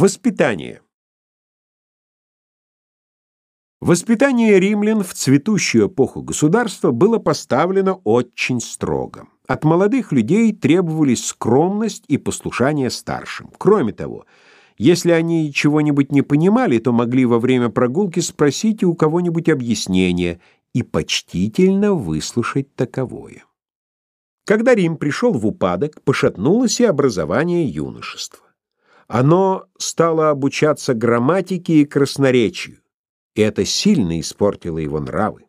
Воспитание. Воспитание римлян в цветущую эпоху государства было поставлено очень строго. От молодых людей требовались скромность и послушание старшим. Кроме того, если они чего-нибудь не понимали, то могли во время прогулки спросить у кого-нибудь объяснение и почтительно выслушать таковое. Когда Рим пришел в упадок, пошатнулось и образование юношества. Оно стало обучаться грамматике и красноречию и это сильно испортило его нравы.